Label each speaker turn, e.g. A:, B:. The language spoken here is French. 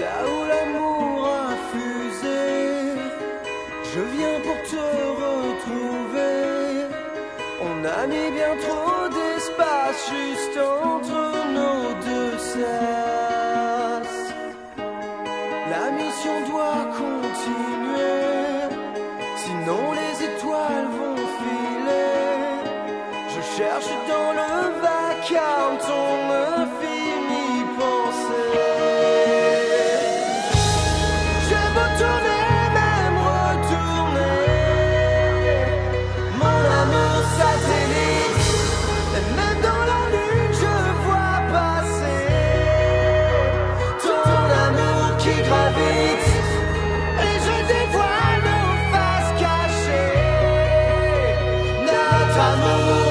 A: là où l'amour a fusé. Je viens pour te retrouver. On a mis bien trop d'espace juste entre nos deux sas. La mission doit continuer, sinon les étoiles vont filer. Je cherche dans le vacarme ton Salud.